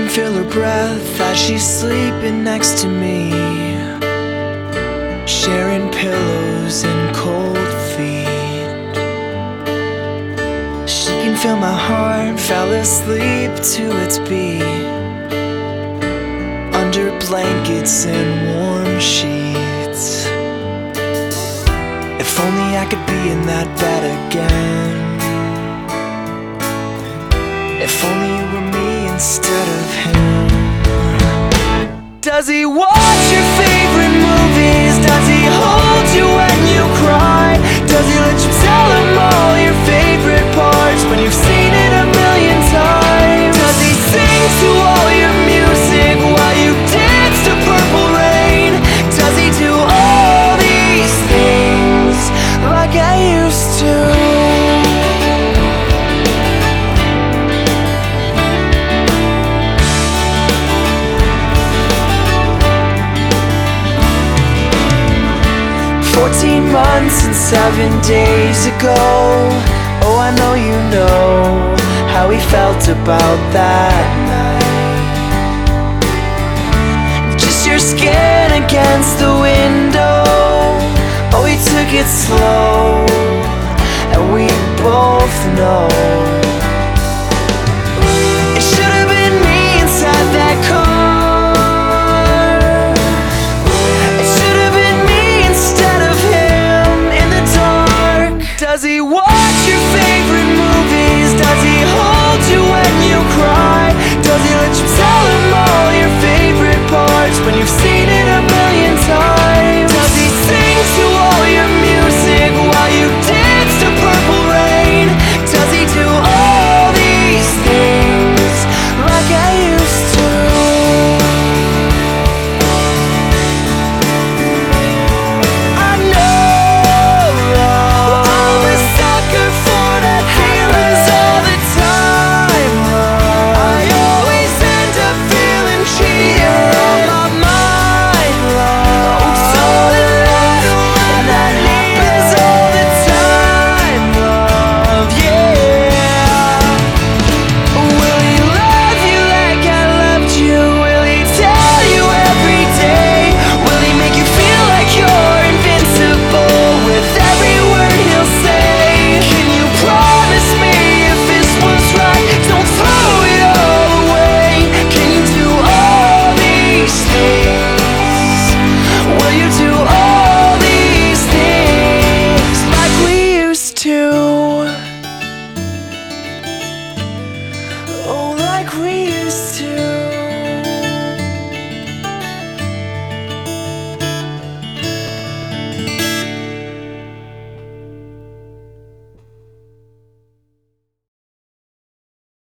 can feel her breath as she's sleeping next to me. Sharing pillows and cold feet. She can feel my heart, fell asleep to its beat. Under blankets and warm sheets. If only I could be in that bed again. If only you were me instead he watch your favorite 14 months and 7 days ago. Oh, I know you know how we felt about that night. Just your skin against the window. Oh, we took it slow.